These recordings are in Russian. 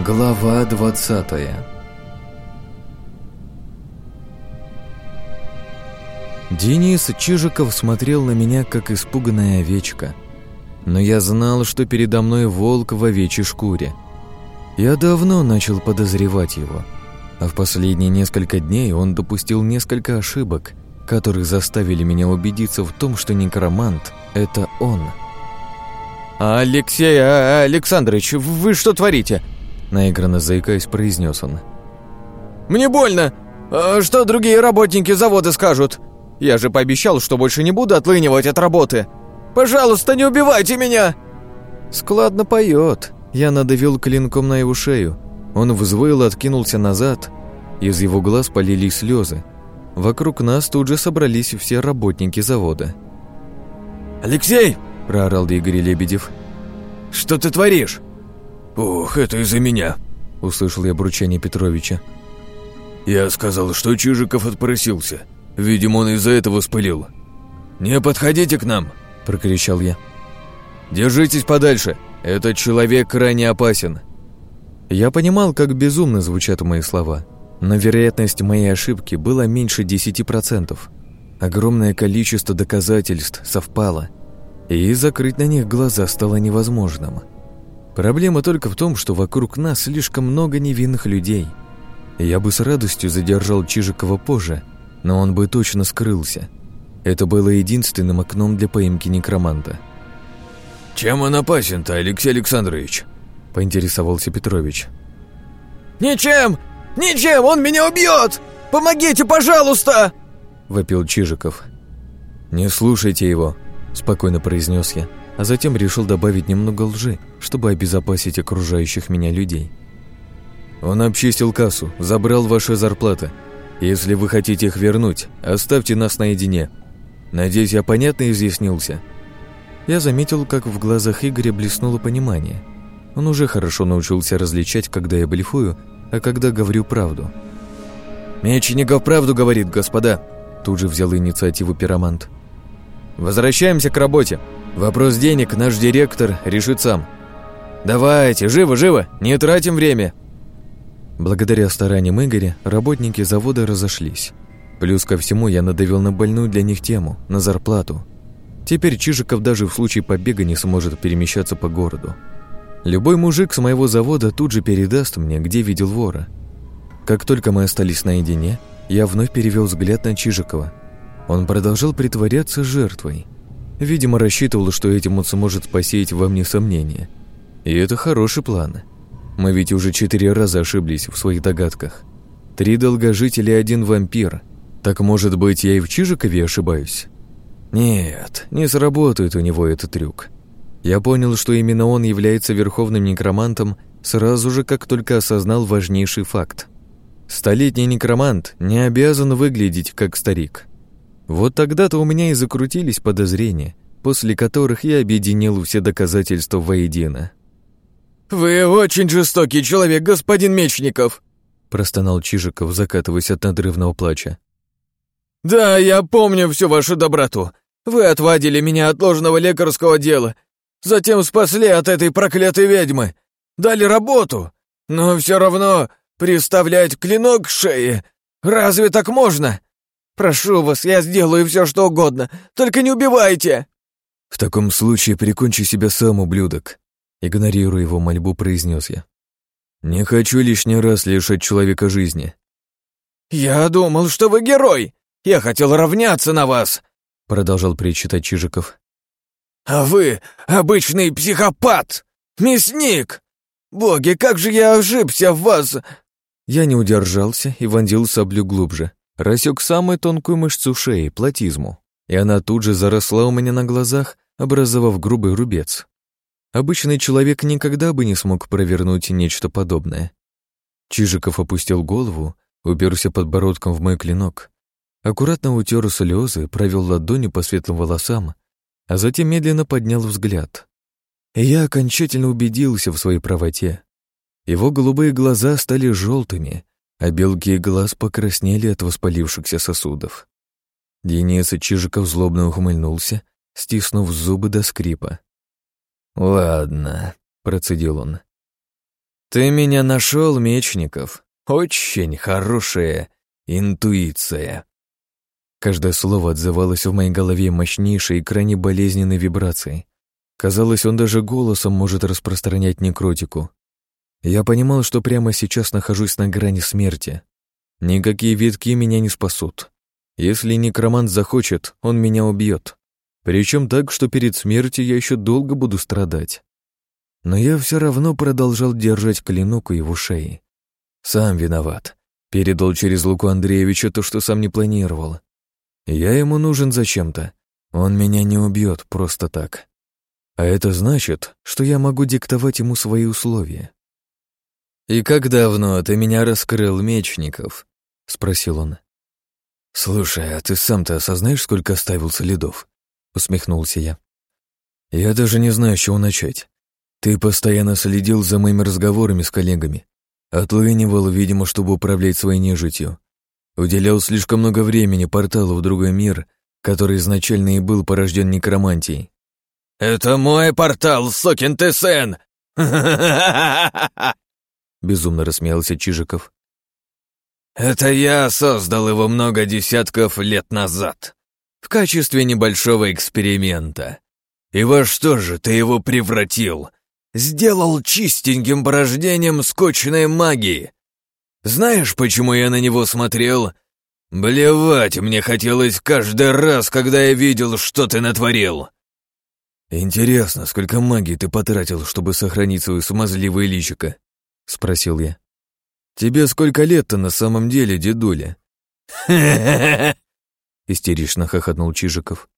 Глава двадцатая Денис Чижиков смотрел на меня, как испуганная овечка. Но я знал, что передо мной волк в овечьей шкуре. Я давно начал подозревать его, а в последние несколько дней он допустил несколько ошибок, которые заставили меня убедиться в том, что некромант — это он. «Алексей а, Александрович, вы что творите?» Наигранно заикаясь, произнес он. «Мне больно! А что другие работники завода скажут? Я же пообещал, что больше не буду отлынивать от работы. Пожалуйста, не убивайте меня!» Складно поет. Я надавил клинком на его шею. Он взвыл откинулся назад. Из его глаз полились слезы. Вокруг нас тут же собрались все работники завода. «Алексей!» – проорал Игорь Лебедев. «Что ты творишь?» «Ох, это из-за меня», – услышал я бручание Петровича. «Я сказал, что Чижиков отпросился. Видимо, он из-за этого спылил». «Не подходите к нам!» – прокричал я. «Держитесь подальше! Этот человек крайне опасен!» Я понимал, как безумно звучат мои слова, но вероятность моей ошибки была меньше 10%. Огромное количество доказательств совпало, и закрыть на них глаза стало невозможным. Проблема только в том, что вокруг нас слишком много невинных людей. Я бы с радостью задержал Чижикова позже, но он бы точно скрылся. Это было единственным окном для поимки некроманта. «Чем он опасен-то, Алексей Александрович?» – поинтересовался Петрович. «Ничем! Ничем! Он меня убьет! Помогите, пожалуйста!» – вопил Чижиков. «Не слушайте его», – спокойно произнес я а затем решил добавить немного лжи, чтобы обезопасить окружающих меня людей. Он обчистил кассу, забрал ваши зарплаты. Если вы хотите их вернуть, оставьте нас наедине. Надеюсь, я понятно изъяснился. Я заметил, как в глазах Игоря блеснуло понимание. Он уже хорошо научился различать, когда я блефую, а когда говорю правду. «Мечеников правду говорит, господа!» Тут же взял инициативу пиромант. «Возвращаемся к работе. Вопрос денег наш директор решит сам. Давайте, живо, живо, не тратим время. Благодаря стараниям Игоря работники завода разошлись. Плюс ко всему я надавил на больную для них тему, на зарплату. Теперь Чижиков даже в случае побега не сможет перемещаться по городу. Любой мужик с моего завода тут же передаст мне, где видел вора. Как только мы остались наедине, я вновь перевел взгляд на Чижикова. Он продолжал притворяться жертвой. Видимо, рассчитывал, что этим он сможет посеять во мне сомнения. И это хороший план. Мы ведь уже четыре раза ошиблись в своих догадках. Три долгожителя и один вампир. Так, может быть, я и в Чижикове ошибаюсь? Нет, не сработает у него этот трюк. Я понял, что именно он является верховным некромантом сразу же, как только осознал важнейший факт. Столетний некромант не обязан выглядеть как старик. Вот тогда-то у меня и закрутились подозрения, после которых я объединил все доказательства воедино. «Вы очень жестокий человек, господин Мечников!» простонал Чижиков, закатываясь от надрывного плача. «Да, я помню всю вашу доброту. Вы отвадили меня от ложного лекарского дела, затем спасли от этой проклятой ведьмы, дали работу, но все равно приставлять клинок к шее, разве так можно? Прошу вас, я сделаю все, что угодно, только не убивайте!» «В таком случае прикончи себя сам, ублюдок», — игнорируя его мольбу, произнес я. «Не хочу лишний раз лишать человека жизни». «Я думал, что вы герой! Я хотел равняться на вас!» — продолжал причитать Чижиков. «А вы обычный психопат! Мясник! Боги, как же я ошибся в вас!» Я не удержался и вонзил саблю глубже, рассек самую тонкую мышцу шеи, платизму, и она тут же заросла у меня на глазах, образовав грубый рубец. Обычный человек никогда бы не смог провернуть нечто подобное. Чижиков опустил голову, уперся подбородком в мой клинок, аккуратно утер слезы, провел ладони по светлым волосам, а затем медленно поднял взгляд. Я окончательно убедился в своей правоте. Его голубые глаза стали желтыми, а белки глаз покраснели от воспалившихся сосудов. Денис Чижиков злобно ухмыльнулся, стиснув зубы до скрипа. «Ладно», — процедил он. «Ты меня нашел, Мечников. Очень хорошая интуиция». Каждое слово отзывалось в моей голове мощнейшей и крайне болезненной вибрацией. Казалось, он даже голосом может распространять некротику. Я понимал, что прямо сейчас нахожусь на грани смерти. Никакие витки меня не спасут. Если некромант захочет, он меня убьет. Причем так, что перед смертью я еще долго буду страдать. Но я все равно продолжал держать клинок у его шеи. Сам виноват. Передал через Луку Андреевича то, что сам не планировал. Я ему нужен зачем-то. Он меня не убьет просто так. А это значит, что я могу диктовать ему свои условия. «И как давно ты меня раскрыл, Мечников?» — спросил он. «Слушай, а ты сам-то осознаешь, сколько оставил следов?» — усмехнулся я. «Я даже не знаю, с чего начать. Ты постоянно следил за моими разговорами с коллегами. Отлынивал, видимо, чтобы управлять своей нежитью. Уделял слишком много времени порталу в другой мир, который изначально и был порожден некромантией. «Это мой портал, сокин ты сын!» Безумно рассмеялся Чижиков. «Это я создал его много десятков лет назад, в качестве небольшого эксперимента. И во что же ты его превратил? Сделал чистеньким порождением скотчной магии. Знаешь, почему я на него смотрел? Блевать мне хотелось каждый раз, когда я видел, что ты натворил». «Интересно, сколько магии ты потратил, чтобы сохранить свое смазливое личико?» — спросил я. «Тебе сколько лет-то на самом деле, дедуля?» истерично хохотнул Чижиков.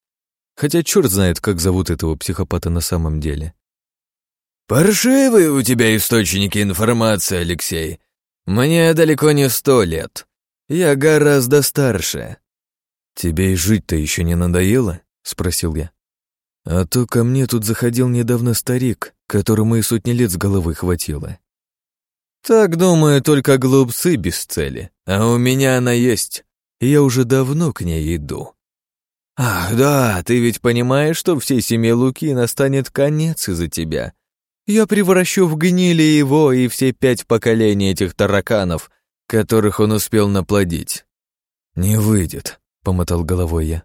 Хотя черт знает, как зовут этого психопата на самом деле. «Паршивые у тебя источники информации, Алексей. Мне далеко не сто лет. Я гораздо старше». «Тебе и жить-то еще не надоело?» — спросил я. «А то ко мне тут заходил недавно старик, которому и сотни лет с головы хватило. Так, думаю, только глупцы без цели. А у меня она есть. Я уже давно к ней иду. Ах, да, ты ведь понимаешь, что всей семье Луки настанет конец из-за тебя. Я превращу в гнили его и все пять поколений этих тараканов, которых он успел наплодить. Не выйдет, помотал головой я.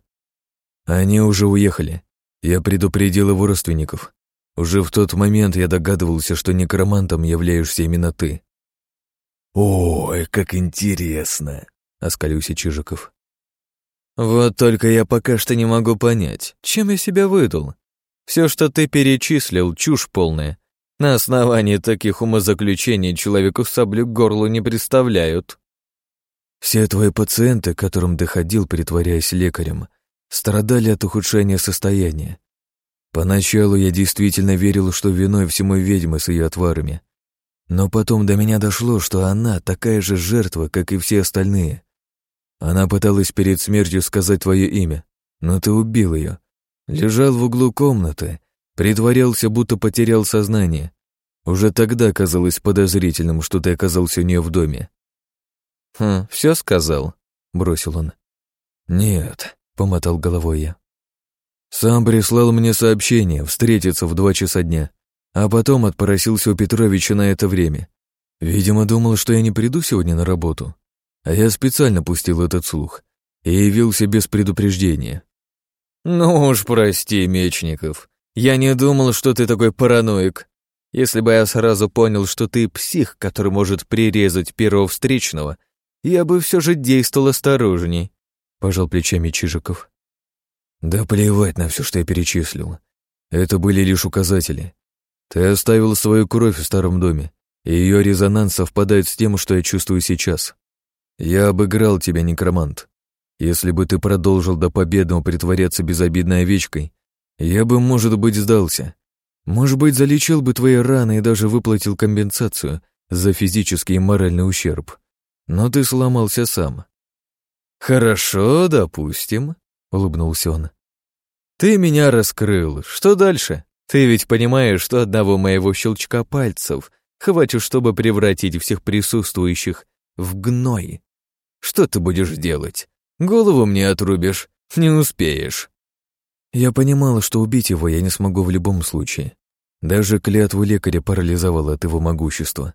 Они уже уехали. Я предупредил его родственников. Уже в тот момент я догадывался, что некромантом являешься именно ты. «Ой, как интересно!» — оскалился Чижиков. «Вот только я пока что не могу понять, чем я себя выдал. Все, что ты перечислил, чушь полная. На основании таких умозаключений человеку саблю к горлу не представляют». «Все твои пациенты, которым ты ходил, притворяясь лекарем, страдали от ухудшения состояния. Поначалу я действительно верил, что виной всему ведьмы с ее отварами. Но потом до меня дошло, что она такая же жертва, как и все остальные. Она пыталась перед смертью сказать твое имя, но ты убил ее. Лежал в углу комнаты, притворялся, будто потерял сознание. Уже тогда казалось подозрительным, что ты оказался у нее в доме. «Хм, все сказал», — бросил он. «Нет», — помотал головой я. «Сам прислал мне сообщение встретиться в два часа дня. А потом отпросился у Петровича на это время. Видимо, думал, что я не приду сегодня на работу. А я специально пустил этот слух и явился без предупреждения. «Ну уж прости, Мечников. Я не думал, что ты такой параноик. Если бы я сразу понял, что ты псих, который может прирезать первого встречного, я бы все же действовал осторожней», — пожал плечами Чижиков. «Да плевать на все, что я перечислил. Это были лишь указатели. Ты оставил свою кровь в старом доме, и ее резонанс совпадает с тем, что я чувствую сейчас. Я обыграл тебя, некромант. Если бы ты продолжил до победного притворяться безобидной овечкой, я бы, может быть, сдался. Может быть, залечил бы твои раны и даже выплатил компенсацию за физический и моральный ущерб. Но ты сломался сам. «Хорошо, допустим», — улыбнулся он. «Ты меня раскрыл. Что дальше?» Ты ведь понимаешь, что одного моего щелчка пальцев хватит, чтобы превратить всех присутствующих в гной. Что ты будешь делать? Голову мне отрубишь, не успеешь. Я понимала, что убить его я не смогу в любом случае. Даже клятву лекаря парализовала от его могущества.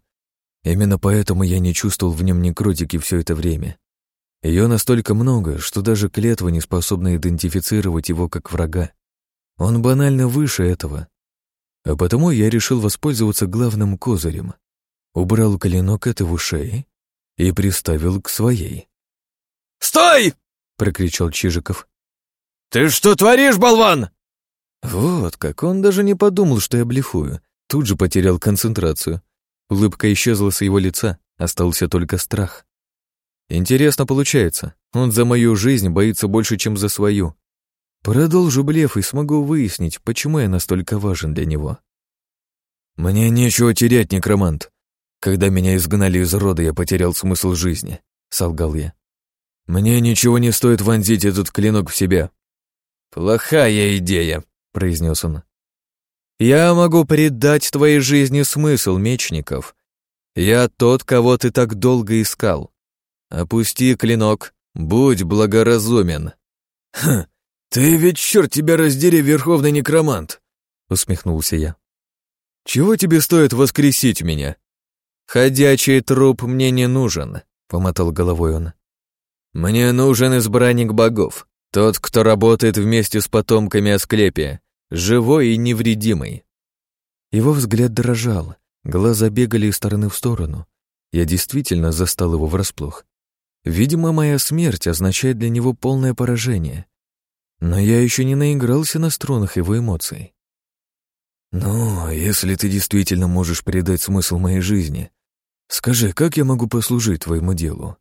Именно поэтому я не чувствовал в нем некротики все это время. Ее настолько много, что даже клетва не способна идентифицировать его как врага. Он банально выше этого. А потому я решил воспользоваться главным козырем. Убрал клинок от его шеи и приставил к своей. «Стой!» — прокричал Чижиков. «Ты что творишь, болван?» Вот как, он даже не подумал, что я блефую. Тут же потерял концентрацию. Улыбка исчезла с его лица, остался только страх. Интересно получается, он за мою жизнь боится больше, чем за свою. Продолжу блеф и смогу выяснить, почему я настолько важен для него. Мне нечего терять, некромант. Когда меня изгнали из рода, я потерял смысл жизни, солгал я. Мне ничего не стоит вонзить этот клинок в себя. Плохая идея, произнес он. «Я могу придать твоей жизни смысл, Мечников. Я тот, кого ты так долго искал. Опусти клинок, будь благоразумен». «Хм, ты ведь, черт тебя раздери, верховный некромант!» — усмехнулся я. «Чего тебе стоит воскресить меня?» «Ходячий труп мне не нужен», — помотал головой он. «Мне нужен избранник богов, тот, кто работает вместе с потомками Асклепия, живой и невредимый. Его взгляд дрожал, глаза бегали из стороны в сторону. Я действительно застал его врасплох. Видимо, моя смерть означает для него полное поражение. Но я еще не наигрался на струнах его эмоций. «Ну, если ты действительно можешь передать смысл моей жизни, скажи, как я могу послужить твоему делу?»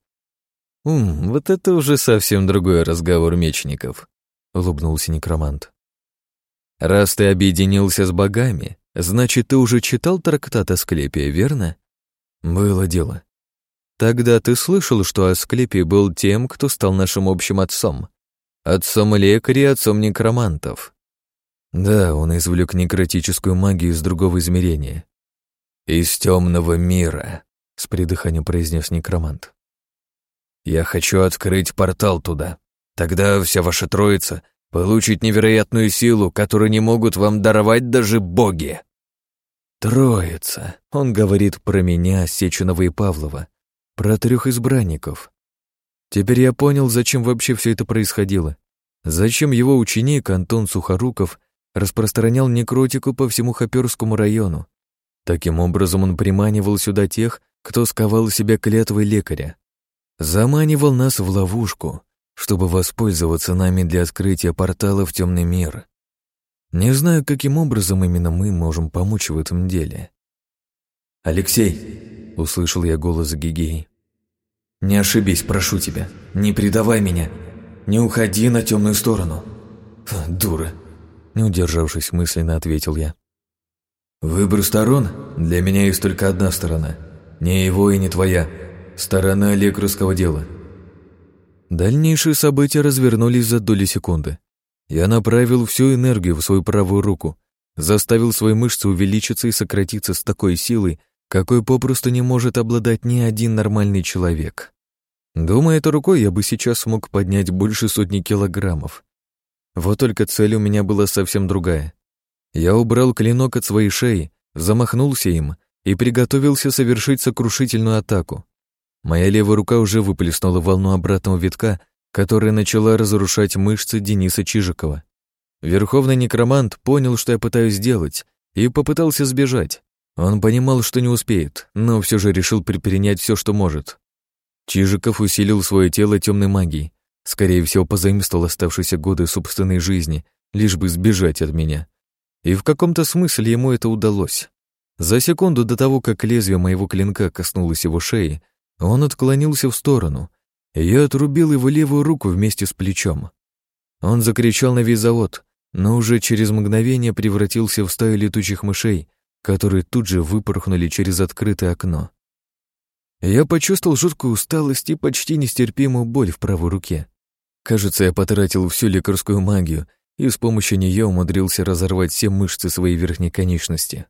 «Ум, вот это уже совсем другой разговор мечников», — улыбнулся некромант. Раз ты объединился с богами, значит, ты уже читал трактат Асклепия, верно? Было дело. Тогда ты слышал, что Асклепий был тем, кто стал нашим общим отцом. Отцом лекаря и отцом некромантов. Да, он извлек некротическую магию из другого измерения. Из темного мира, с придыханием произнес некромант. Я хочу открыть портал туда. Тогда вся ваша троица — получить невероятную силу, которую не могут вам даровать даже боги. Троица. Он говорит про меня, Сеченова и Павлова, про трех избранников. Теперь я понял, зачем вообще все это происходило. Зачем его ученик Антон Сухоруков распространял некротику по всему Хоперскому району. Таким образом он приманивал сюда тех, кто сковал себя клятвой лекаря. Заманивал нас в ловушку, чтобы воспользоваться нами для открытия портала в темный мир. Не знаю, каким образом именно мы можем помочь в этом деле. «Алексей!» — услышал я голос Гигей. «Не ошибись, прошу тебя. Не предавай меня. Не уходи на темную сторону». Фу, «Дура!» — не удержавшись мысленно, ответил я. «Выбор сторон? Для меня есть только одна сторона. Не его и не твоя. Сторона лекарского дела. Дальнейшие события развернулись за доли секунды. Я направил всю энергию в свою правую руку, заставил свои мышцы увеличиться и сократиться с такой силой, какой попросту не может обладать ни один нормальный человек. Думая этой рукой, я бы сейчас смог поднять больше сотни килограммов. Вот только цель у меня была совсем другая. Я убрал клинок от своей шеи, замахнулся им и приготовился совершить сокрушительную атаку. Моя левая рука уже выплеснула волну обратного витка, которая начала разрушать мышцы Дениса Чижикова. Верховный некромант понял, что я пытаюсь сделать, и попытался сбежать. Он понимал, что не успеет, но все же решил предпринять все, что может. Чижиков усилил свое тело темной магией, скорее всего, позаимствовал оставшиеся годы собственной жизни, лишь бы сбежать от меня. И в каком-то смысле ему это удалось. За секунду до того, как лезвие моего клинка коснулось его шеи, он отклонился в сторону, и я отрубил его левую руку вместе с плечом. Он закричал на весь завод, но уже через мгновение превратился в стаю летучих мышей, которые тут же выпорхнули через открытое окно. Я почувствовал жуткую усталость и почти нестерпимую боль в правой руке. Кажется, я потратил всю лекарскую магию и с помощью нее умудрился разорвать все мышцы своей верхней конечности.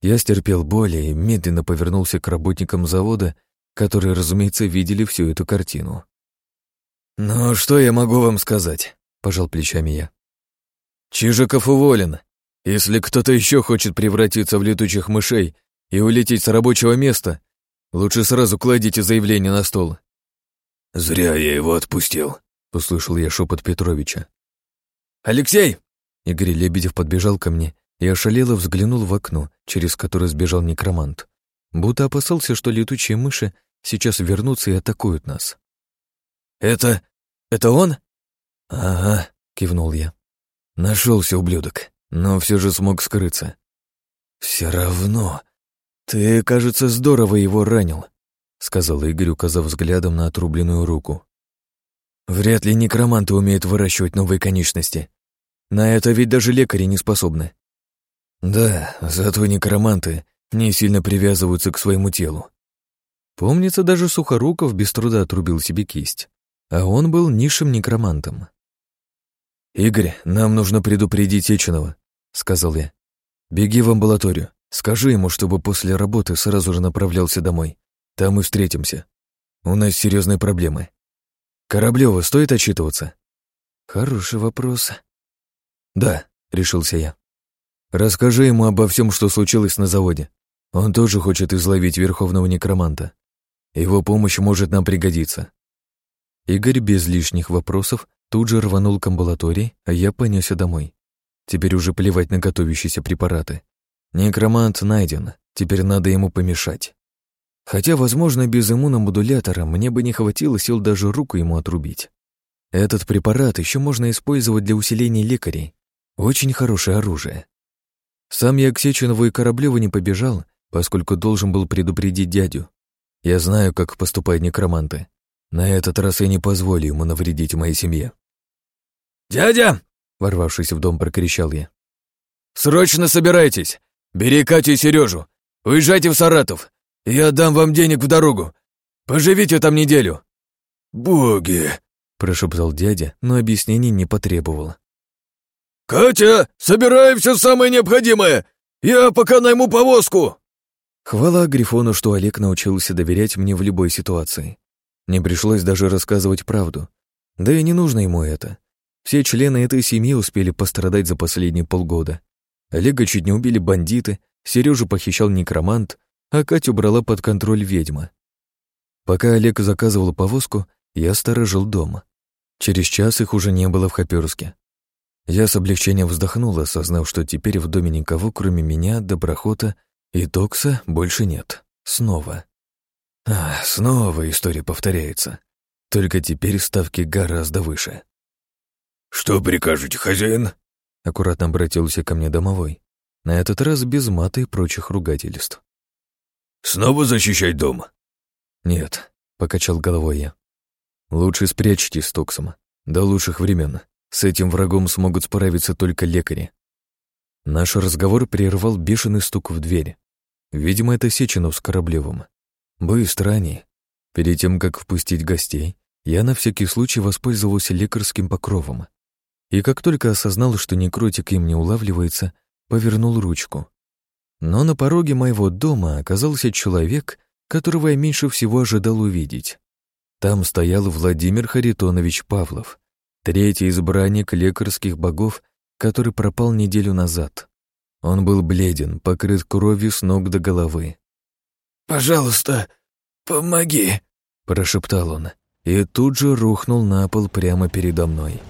Я стерпел боль и медленно повернулся к работникам завода которые, разумеется, видели всю эту картину. «Ну, что я могу вам сказать?» — пожал плечами я. «Чижиков уволен. Если кто-то еще хочет превратиться в летучих мышей и улететь с рабочего места, Лучше сразу кладите заявление на стол». «Зря я его отпустил», — послышал я шепот Петровича. «Алексей!» Игорь Лебедев подбежал ко мне и ошалело взглянул в окно, через которое сбежал некромант. Будто опасался, что летучие мыши сейчас вернутся и атакуют нас. «Это... это он?» «Ага», — кивнул я. Нашелся ублюдок, но все же смог скрыться. «Все равно. Ты, кажется, здорово его ранил», — сказал Игорь, указав взглядом на отрубленную руку. «Вряд ли некроманты умеют выращивать новые конечности. На это ведь даже лекари не способны». «Да, зато некроманты не сильно привязываются к своему телу. Помнится, даже Сухоруков без труда отрубил себе кисть, а он был низшим некромантом. «Игорь, нам нужно предупредить Сеченова», — сказал я. «Беги в амбулаторию, скажи ему, чтобы после работы сразу же направлялся домой. Там и встретимся. У нас серьезные проблемы. Кораблёва стоит отчитываться?» «Хороший вопрос». «Да», — решился я. «Расскажи ему обо всем, что случилось на заводе. Он тоже хочет изловить верховного некроманта. Его помощь может нам пригодиться». Игорь без лишних вопросов тут же рванул к амбулатории, а я понесся домой. Теперь уже плевать на готовящиеся препараты. Некромант найден, теперь надо ему помешать. Хотя, возможно, без иммуномодулятора мне бы не хватило сил даже руку ему отрубить. Этот препарат еще можно использовать для усиления лекарей. Очень хорошее оружие. Сам я к Сеченову и Кораблеву не побежал, поскольку должен был предупредить дядю. Я знаю, как поступают некроманты. На этот раз я не позволю ему навредить моей семье. «Дядя!» — ворвавшись в дом, прокричал я. «Срочно собирайтесь! Бери Катю и Сережу! Уезжайте в Саратов! Я дам вам денег в дорогу! Поживите там неделю!» «Боги!» — прошептал дядя, но объяснений не потребовал. «Катя, собирай все самое необходимое! Я пока найму повозку!» Хвала Грифону, что Олег научился доверять мне в любой ситуации. Не пришлось даже рассказывать правду. Да и не нужно ему это. Все члены этой семьи успели пострадать за последние полгода. Олега чуть не убили бандиты, Сережу похищал некромант, а Катю брала под контроль ведьма. Пока Олег заказывал повозку, я сторожил дома. Через час их уже не было в Хоперске. Я с облегчением вздохнул, осознав, что теперь в доме никого, кроме меня, доброхота и Токса больше нет. Снова. А, снова история повторяется. Только теперь ставки гораздо выше. «Что прикажете, хозяин?» Аккуратно обратился ко мне домовой. На этот раз без мата и прочих ругательств. «Снова защищать дом?» «Нет», — покачал головой я. «Лучше спрячьтесь с Токсом. До лучших времен. С этим врагом смогут справиться только лекари». Наш разговор прервал бешеный стук в дверь. Видимо, это Сеченов с Кораблевым. Быстро они. Перед тем, как впустить гостей, я на всякий случай воспользовался лекарским покровом. И как только осознал, что некротик им не улавливается, повернул ручку. Но на пороге моего дома оказался человек, которого я меньше всего ожидал увидеть. Там стоял Владимир Харитонович Павлов, третий избранник лекарских богов, который пропал неделю назад. Он был бледен, покрыт кровью с ног до головы. «Пожалуйста, помоги!» — прошептал он, и тут же рухнул на пол прямо передо мной.